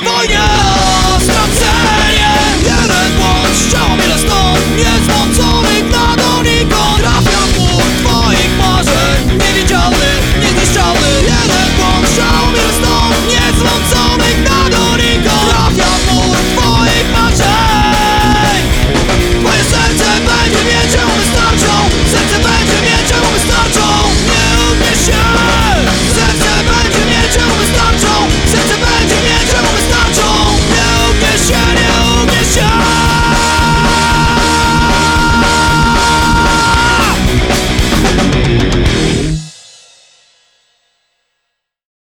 vergonha!